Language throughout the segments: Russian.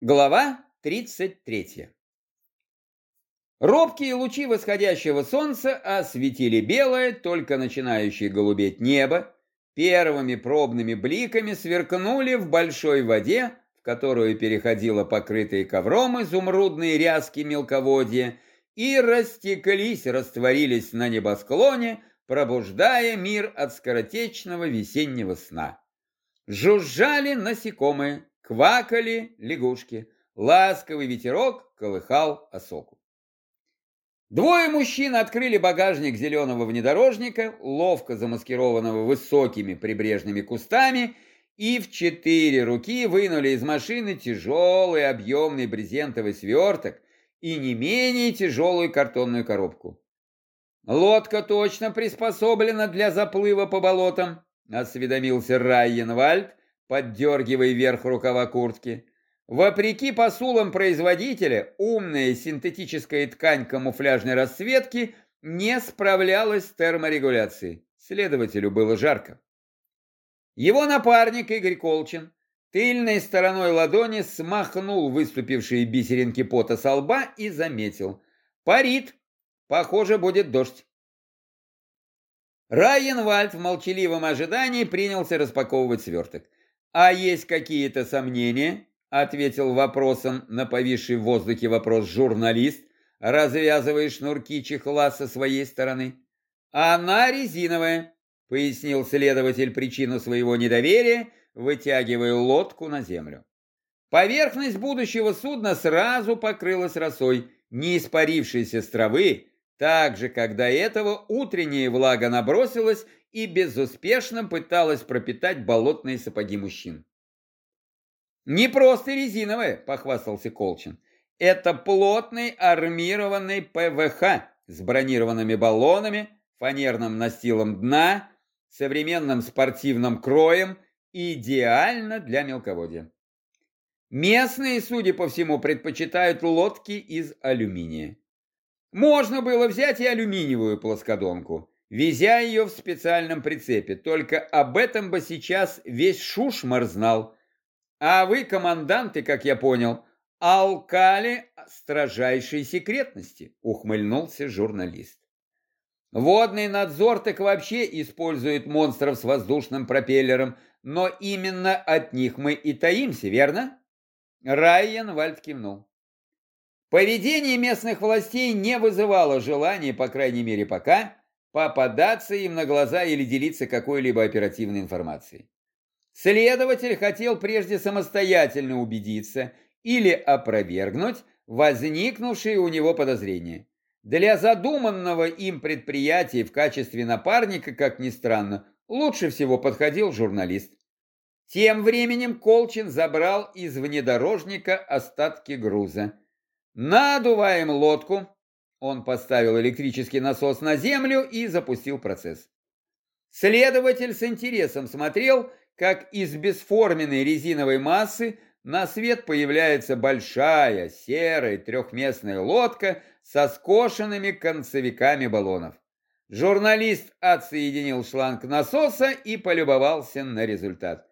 Глава 33. Робкие лучи восходящего солнца осветили белое, только начинающее голубеть небо, первыми пробными бликами сверкнули в большой воде, в которую переходило покрытые ковром изумрудные ряски мелководья, и растеклись, растворились на небосклоне, пробуждая мир от скоротечного весеннего сна. Жужжали насекомые, Квакали лягушки, ласковый ветерок колыхал осоку. Двое мужчин открыли багажник зеленого внедорожника, ловко замаскированного высокими прибрежными кустами, и в четыре руки вынули из машины тяжелый объемный брезентовый сверток и не менее тяжелую картонную коробку. «Лодка точно приспособлена для заплыва по болотам», — осведомился Райенвальд, поддергивая вверх рукава куртки. Вопреки посулам производителя, умная синтетическая ткань камуфляжной расцветки не справлялась с терморегуляцией. Следователю было жарко. Его напарник Игорь Колчин тыльной стороной ладони смахнул выступившие бисеринки пота со лба и заметил. «Парит! Похоже, будет дождь!» Райенвальд в молчаливом ожидании принялся распаковывать сверток. «А есть какие-то сомнения?» — ответил вопросом на повисший в воздухе вопрос журналист, развязывая шнурки чехла со своей стороны. «Она резиновая», — пояснил следователь причину своего недоверия, вытягивая лодку на землю. Поверхность будущего судна сразу покрылась росой, не испарившейся с травы, так же, как до этого утренняя влага набросилась и безуспешно пыталась пропитать болотные сапоги мужчин. «Не просто резиновые», — похвастался Колчин. «Это плотный армированный ПВХ с бронированными баллонами, фанерным настилом дна, современным спортивным кроем, идеально для мелководья. Местные, судя по всему, предпочитают лодки из алюминия. Можно было взять и алюминиевую плоскодонку, везя ее в специальном прицепе. Только об этом бы сейчас весь Шушмар знал. А вы, команданты, как я понял, алкали строжайшей секретности, ухмыльнулся журналист. Водный надзор так вообще использует монстров с воздушным пропеллером, но именно от них мы и таимся, верно? Райан Вальд кивнул. Поведение местных властей не вызывало желания, по крайней мере пока, попадаться им на глаза или делиться какой-либо оперативной информацией. Следователь хотел прежде самостоятельно убедиться или опровергнуть возникнувшие у него подозрения. Для задуманного им предприятия в качестве напарника, как ни странно, лучше всего подходил журналист. Тем временем Колчин забрал из внедорожника остатки груза. «Надуваем лодку», он поставил электрический насос на землю и запустил процесс. Следователь с интересом смотрел, как из бесформенной резиновой массы на свет появляется большая серая трехместная лодка со скошенными концевиками баллонов. Журналист отсоединил шланг насоса и полюбовался на результат.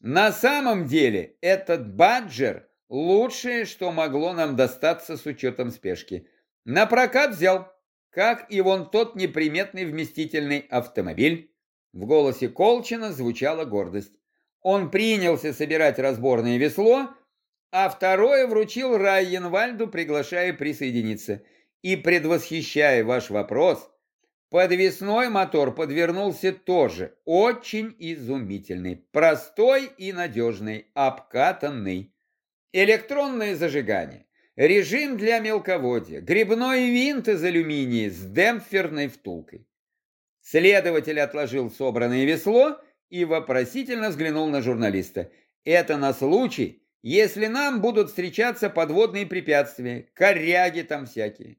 На самом деле этот баджер – лучшее, что могло нам достаться с учетом спешки – на прокат взял, как и вон тот неприметный вместительный автомобиль. В голосе Колчина звучала гордость. Он принялся собирать разборное весло, а второе вручил Райенвальду, приглашая присоединиться. И предвосхищая ваш вопрос, подвесной мотор подвернулся тоже очень изумительный, простой и надежный, обкатанный. Электронное зажигание, Режим для мелководья. Грибной винт из алюминия с демпферной втулкой. Следователь отложил собранное весло и вопросительно взглянул на журналиста. Это на случай, если нам будут встречаться подводные препятствия, коряги там всякие.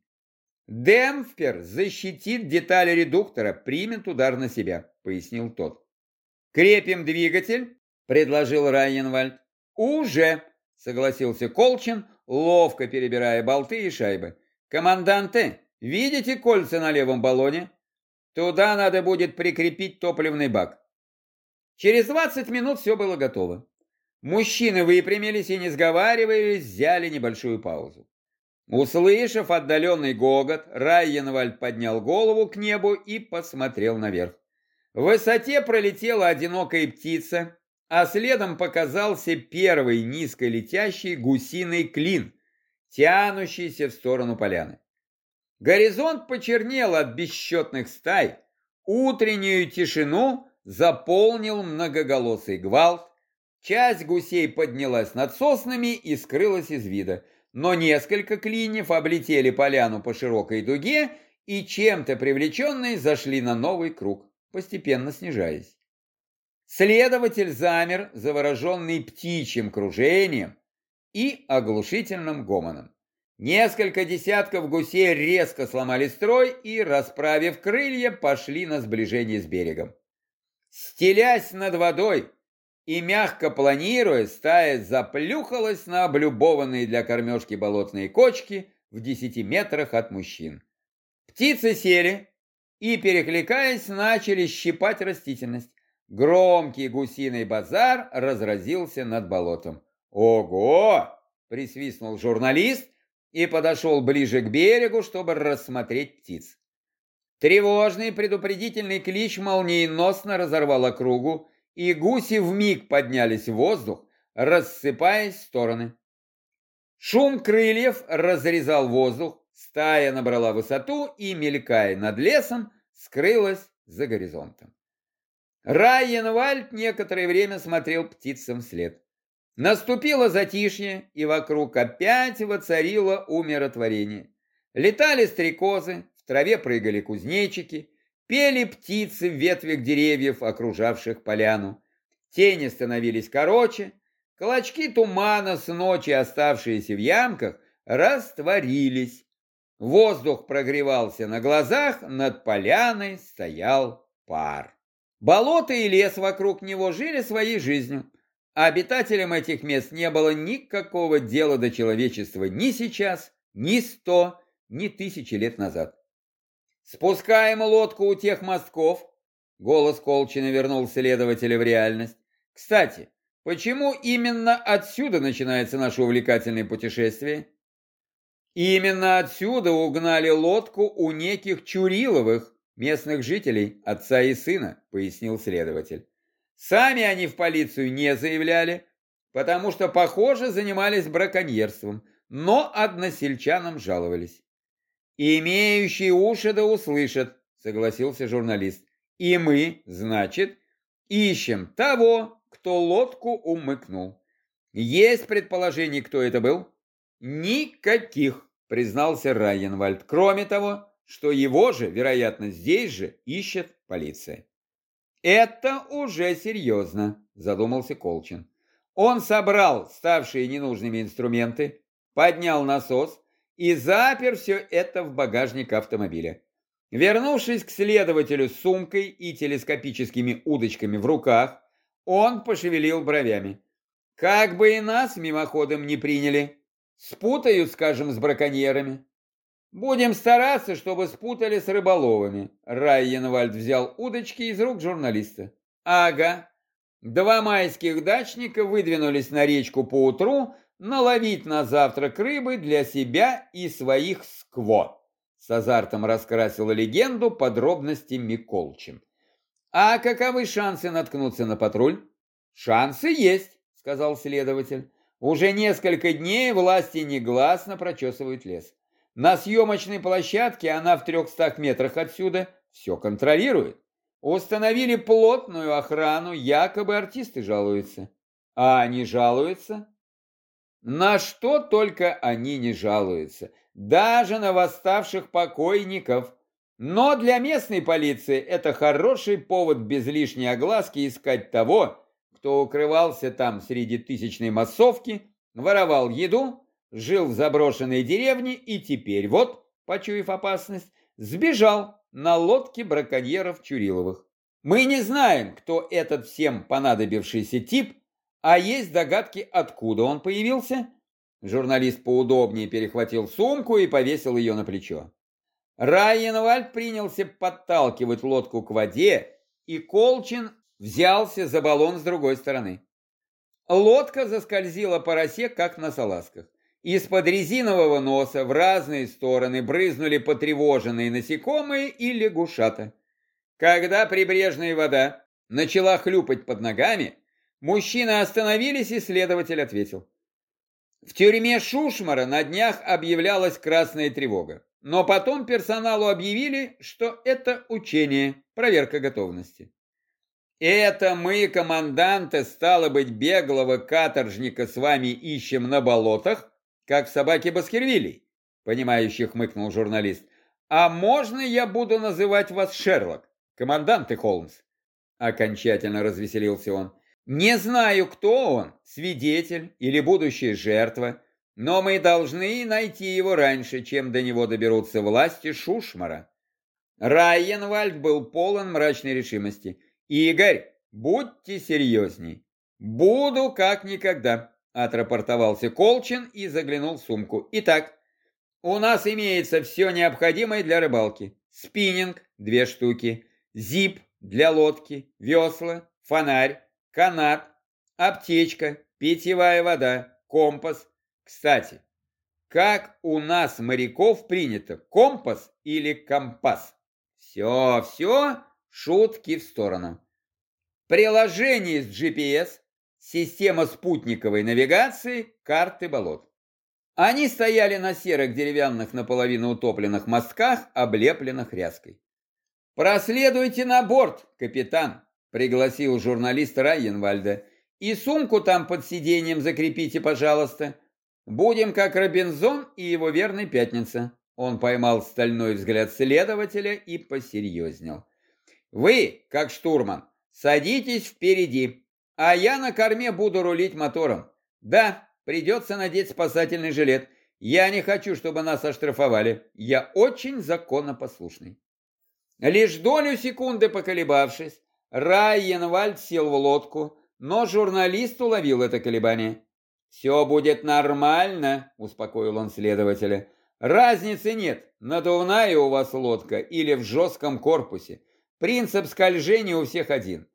Демпфер защитит детали редуктора, примет удар на себя, пояснил тот. Крепим двигатель, предложил Райенвальд. Уже, согласился Колчин, ловко перебирая болты и шайбы. «Команданты, видите кольца на левом баллоне? Туда надо будет прикрепить топливный бак». Через 20 минут все было готово. Мужчины выпрямились и, не сговариваясь, взяли небольшую паузу. Услышав отдаленный гогот, Райенвальд поднял голову к небу и посмотрел наверх. В высоте пролетела одинокая птица, а следом показался первый низколетящий гусиный клин, тянущийся в сторону поляны. Горизонт почернел от бесчетных стай, утреннюю тишину заполнил многоголосый гвалт, часть гусей поднялась над соснами и скрылась из вида, но несколько клиньев облетели поляну по широкой дуге и чем-то привлеченные зашли на новый круг, постепенно снижаясь. Следователь замер, завороженный птичьим кружением и оглушительным гомоном. Несколько десятков гусей резко сломали строй и, расправив крылья, пошли на сближение с берегом. Стелясь над водой и мягко планируя, стая заплюхалась на облюбованные для кормежки болотные кочки в десяти метрах от мужчин. Птицы сели и, перекликаясь, начали щипать растительность. Громкий гусиный базар разразился над болотом. «Ого!» — присвистнул журналист и подошел ближе к берегу, чтобы рассмотреть птиц. Тревожный предупредительный клич молниеносно разорвал округу, и гуси вмиг поднялись в воздух, рассыпаясь в стороны. Шум крыльев разрезал воздух, стая набрала высоту и, мелькая над лесом, скрылась за горизонтом. Райенвальд некоторое время смотрел птицам вслед. Наступило затишье, и вокруг опять воцарило умиротворение. Летали стрекозы, в траве прыгали кузнечики, пели птицы в ветвях деревьев, окружавших поляну. Тени становились короче, клочки тумана с ночи, оставшиеся в ямках, растворились. Воздух прогревался на глазах, над поляной стоял пар. Болото и лес вокруг него жили своей жизнью. Обитателям этих мест не было никакого дела до человечества ни сейчас, ни сто, ни тысячи лет назад. Спускаем лодку у тех мостков. Голос Колчина вернул следователя в реальность. Кстати, почему именно отсюда начинается наше увлекательное путешествие? Именно отсюда угнали лодку у неких Чуриловых, местных жителей, отца и сына, пояснил следователь. Сами они в полицию не заявляли, потому что, похоже, занимались браконьерством, но односельчанам жаловались. «Имеющие уши да услышат», — согласился журналист. «И мы, значит, ищем того, кто лодку умыкнул. Есть предположение, кто это был?» «Никаких», — признался Райенвальд. «Кроме того, что его же, вероятно, здесь же ищет полиция. «Это уже серьезно», – задумался Колчин. Он собрал ставшие ненужными инструменты, поднял насос и запер все это в багажник автомобиля. Вернувшись к следователю с сумкой и телескопическими удочками в руках, он пошевелил бровями. «Как бы и нас мимоходом не приняли. Спутают, скажем, с браконьерами. «Будем стараться, чтобы спутали с рыболовами». Райенвальд взял удочки из рук журналиста. «Ага. Два майских дачника выдвинулись на речку поутру наловить на завтрак рыбы для себя и своих скво». С азартом раскрасила легенду подробности Миколчин. «А каковы шансы наткнуться на патруль?» «Шансы есть», — сказал следователь. «Уже несколько дней власти негласно прочесывают лес». На съемочной площадке она в трехстах метрах отсюда все контролирует. Установили плотную охрану, якобы артисты жалуются. А они жалуются? На что только они не жалуются. Даже на восставших покойников. Но для местной полиции это хороший повод без лишней огласки искать того, кто укрывался там среди тысячной массовки, воровал еду, жил в заброшенной деревне и теперь, вот, почуяв опасность, сбежал на лодке браконьеров Чуриловых. Мы не знаем, кто этот всем понадобившийся тип, а есть догадки, откуда он появился. Журналист поудобнее перехватил сумку и повесил ее на плечо. Райенвальд принялся подталкивать лодку к воде, и Колчин взялся за баллон с другой стороны. Лодка заскользила по росе, как на салазках. Из-под резинового носа в разные стороны брызнули потревоженные насекомые и лягушата. Когда прибрежная вода начала хлюпать под ногами, мужчины остановились, и следователь ответил. В тюрьме Шушмара на днях объявлялась красная тревога, но потом персоналу объявили, что это учение, проверка готовности. Это мы, команданты, стало быть, беглого каторжника с вами ищем на болотах, как собаки Баскервилей, понимающий хмыкнул журналист. А можно я буду называть вас Шерлок, командант и Холмс? Окончательно развеселился он. Не знаю, кто он, свидетель или будущая жертва, но мы должны найти его раньше, чем до него доберутся власти Шушмара. Райенвальд был полон мрачной решимости. «Игорь, будьте серьезней». «Буду как никогда», — отрапортовался Колчин и заглянул в сумку. «Итак, у нас имеется все необходимое для рыбалки. Спиннинг — две штуки, зип для лодки, весла, фонарь, канат, аптечка, питьевая вода, компас. Кстати, как у нас моряков принято, компас или компас? Все, все, шутки в сторону. Приложение с GPS, система спутниковой навигации, карты болот. Они стояли на серых деревянных наполовину утопленных мостках, облепленных ряской. «Проследуйте на борт, капитан», пригласил журналист Райенвальда. И сумку там под сиденьем закрепите, пожалуйста. Будем как Робинзон и его верный Пятница. Он поймал стальной взгляд следователя и посерьезнел. Вы, как штурман, садитесь впереди, а я на корме буду рулить мотором. Да, придется надеть спасательный жилет. Я не хочу, чтобы нас оштрафовали. Я очень законопослушный. Лишь долю секунды поколебавшись, Райенвальд сел в лодку, но журналист уловил это колебание. «Все будет нормально», — успокоил он следователя. «Разницы нет, надувная у вас лодка или в жестком корпусе. Принцип скольжения у всех один.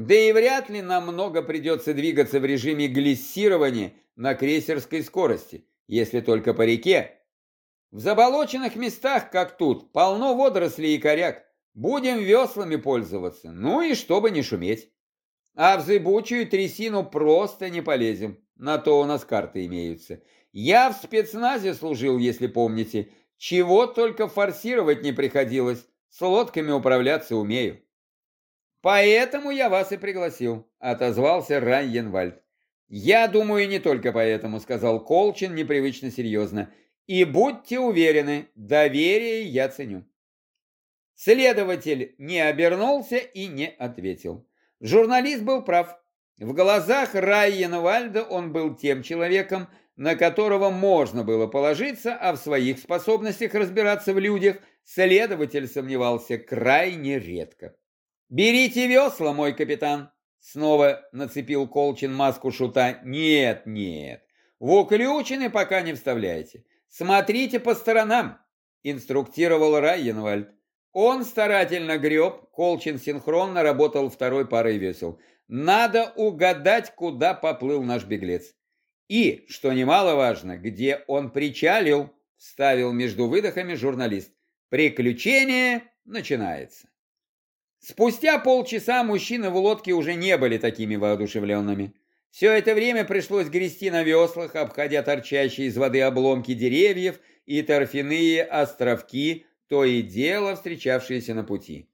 Да и вряд ли нам много придется двигаться в режиме глиссирования на крейсерской скорости, если только по реке. В заболоченных местах, как тут, полно водорослей и коряк. Будем веслами пользоваться, ну и чтобы не шуметь. А в зыбучую трясину просто не полезем, на то у нас карты имеются. Я в спецназе служил, если помните, чего только форсировать не приходилось, с лодками управляться умею. Поэтому я вас и пригласил, отозвался Райенвальд. Я думаю, не только поэтому, сказал Колчин непривычно серьезно. И будьте уверены, доверие я ценю. Следователь не обернулся и не ответил. Журналист был прав. В глазах Райена Вальда он был тем человеком, на которого можно было положиться, а в своих способностях разбираться в людях следователь сомневался крайне редко. «Берите весла, мой капитан!» Снова нацепил Колчин маску шута. «Нет, нет, в уключены пока не вставляйте. Смотрите по сторонам!» Инструктировал Райенвальд. Он старательно греб, Колчин синхронно работал второй парой весел. Надо угадать, куда поплыл наш беглец. И, что немаловажно, где он причалил, вставил между выдохами журналист. Приключение начинается. Спустя полчаса мужчины в лодке уже не были такими воодушевленными. Все это время пришлось грести на веслах, обходя торчащие из воды обломки деревьев и торфяные островки, то и дело встречавшиеся на пути.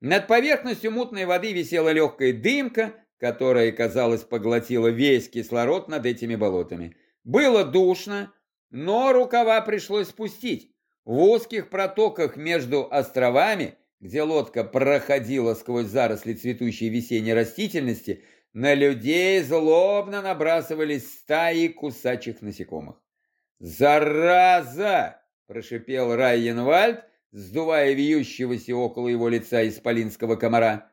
Над поверхностью мутной воды висела легкая дымка, которая, казалось, поглотила весь кислород над этими болотами. Было душно, но рукава пришлось спустить. В узких протоках между островами, где лодка проходила сквозь заросли цветущей весенней растительности, на людей злобно набрасывались стаи кусачих насекомых. «Зараза!» – прошипел Райенвальд, сдувая вьющегося около его лица исполинского комара.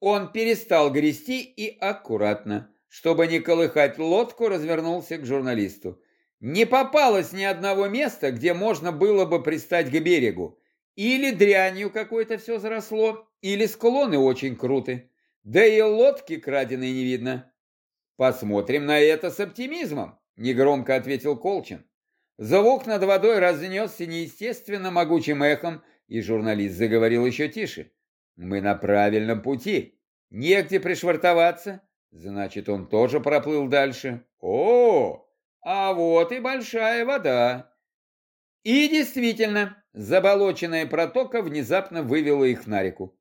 Он перестал грести и аккуратно, чтобы не колыхать лодку, развернулся к журналисту. Не попалось ни одного места, где можно было бы пристать к берегу. Или дрянью какой-то все заросло, или склоны очень круты. Да и лодки краденые не видно. Посмотрим на это с оптимизмом, негромко ответил Колчин. Звук над водой разнесся неестественно могучим эхом, и журналист заговорил еще тише. Мы на правильном пути. Негде пришвартоваться. Значит, он тоже проплыл дальше. О, а вот и большая вода. И действительно, заболоченная протока внезапно вывела их на реку.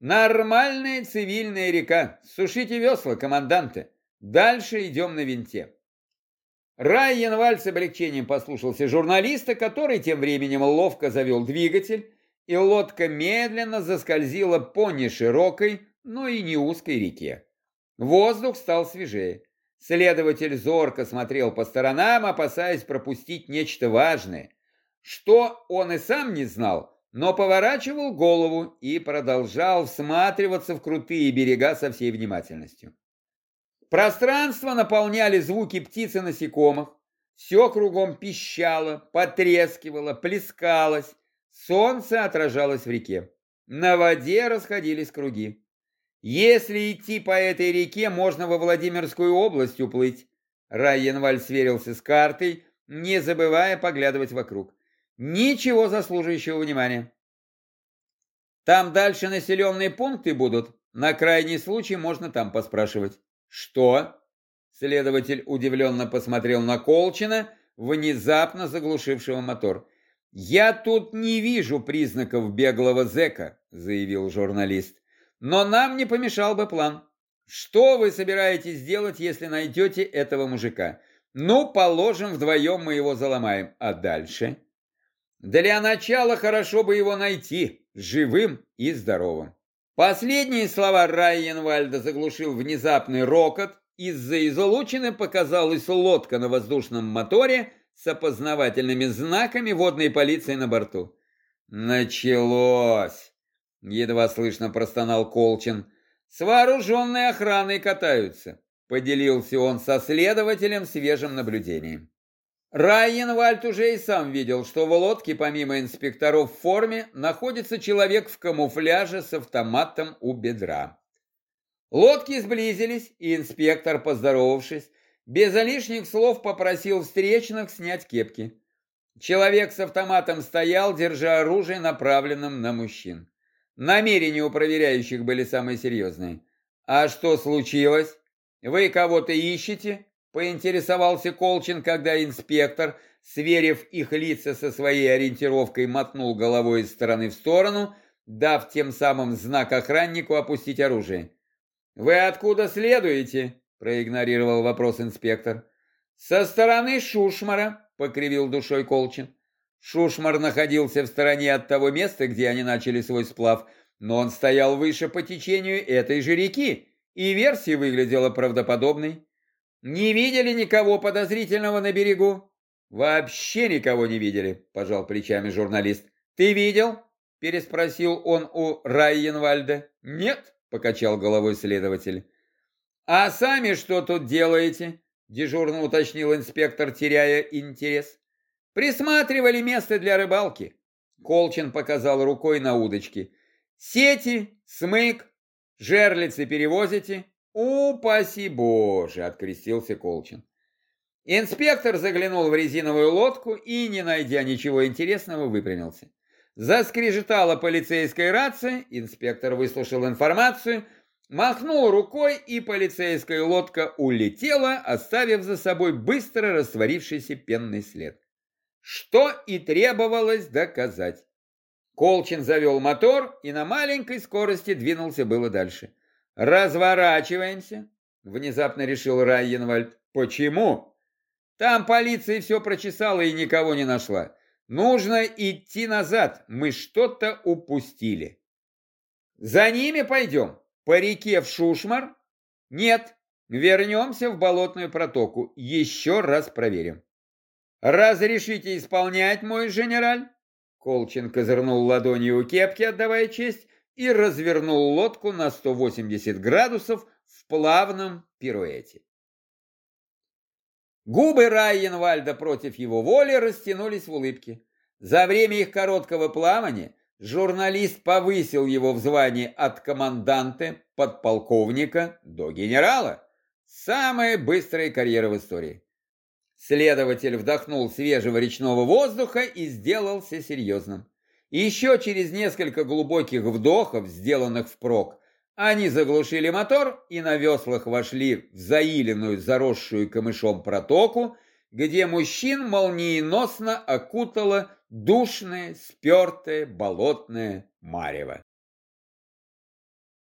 Нормальная цивильная река. Сушите весла, команданты. Дальше идем на винте. Райенваль с облегчением послушался журналиста, который тем временем ловко завел двигатель, и лодка медленно заскользила по неширокой, но и не узкой реке. Воздух стал свежее. Следователь зорко смотрел по сторонам, опасаясь пропустить нечто важное, что он и сам не знал, но поворачивал голову и продолжал всматриваться в крутые берега со всей внимательностью. Пространство наполняли звуки птиц и насекомых, все кругом пищало, потрескивало, плескалось, солнце отражалось в реке. На воде расходились круги. Если идти по этой реке, можно во Владимирскую область уплыть. Райенваль сверился с картой, не забывая поглядывать вокруг. Ничего заслуживающего внимания. Там дальше населенные пункты будут. На крайний случай можно там поспрашивать. Что? Следователь удивленно посмотрел на Колчина, внезапно заглушившего мотор. «Я тут не вижу признаков беглого зэка», — заявил журналист. Но нам не помешал бы план. Что вы собираетесь делать, если найдете этого мужика? Ну, положим, вдвоем мы его заломаем. А дальше? Для начала хорошо бы его найти, живым и здоровым. Последние слова Райенвальда заглушил внезапный рокот. Из-за излучины показалась лодка на воздушном моторе с опознавательными знаками водной полиции на борту. Началось. Едва слышно простонал Колчин. С вооруженной охраной катаются. Поделился он со следователем свежим наблюдением. Райенвальд уже и сам видел, что в лодке помимо инспекторов в форме находится человек в камуфляже с автоматом у бедра. Лодки сблизились, и инспектор, поздоровавшись, без лишних слов попросил встречных снять кепки. Человек с автоматом стоял, держа оружие, направленным на мужчин. Намерения у проверяющих были самые серьезные. «А что случилось? Вы кого-то ищете?» Поинтересовался Колчин, когда инспектор, сверив их лица со своей ориентировкой, мотнул головой из стороны в сторону, дав тем самым знак охраннику опустить оружие. «Вы откуда следуете?» – проигнорировал вопрос инспектор. «Со стороны Шушмара», – покривил душой Колчин. Шушмар находился в стороне от того места, где они начали свой сплав, но он стоял выше по течению этой же реки, и версия выглядела правдоподобной. Не видели никого подозрительного на берегу? Вообще никого не видели, пожал плечами журналист. Ты видел? Переспросил он у Райенвальда. Нет, покачал головой следователь. А сами что тут делаете? Дежурно уточнил инспектор, теряя интерес. Присматривали место для рыбалки. Колчин показал рукой на удочки. Сети, смык, жерлицы перевозите? Упаси Боже, открестился Колчин. Инспектор заглянул в резиновую лодку и, не найдя ничего интересного, выпрямился. Заскрежетала полицейская рация, инспектор выслушал информацию, махнул рукой, и полицейская лодка улетела, оставив за собой быстро растворившийся пенный след что и требовалось доказать. Колчин завел мотор и на маленькой скорости двинулся было дальше. «Разворачиваемся», — внезапно решил Райенвальд. «Почему?» «Там полиция все прочесала и никого не нашла. Нужно идти назад, мы что-то упустили». «За ними пойдем? По реке в Шушмар?» «Нет, вернемся в болотную протоку, еще раз проверим». «Разрешите исполнять, мой генераль?» Колчин козырнул ладонью у кепки, отдавая честь, и развернул лодку на 180 градусов в плавном пируэте. Губы Райенвальда против его воли растянулись в улыбке. За время их короткого плавания журналист повысил его в звании от команданта, подполковника до генерала. Самая быстрая карьера в истории. Следователь вдохнул свежего речного воздуха и сделался серьезным. Еще через несколько глубоких вдохов, сделанных впрок, они заглушили мотор и на веслах вошли в заиленную, заросшую камышом протоку, где мужчин молниеносно окутало душное, спертое, болотное марево.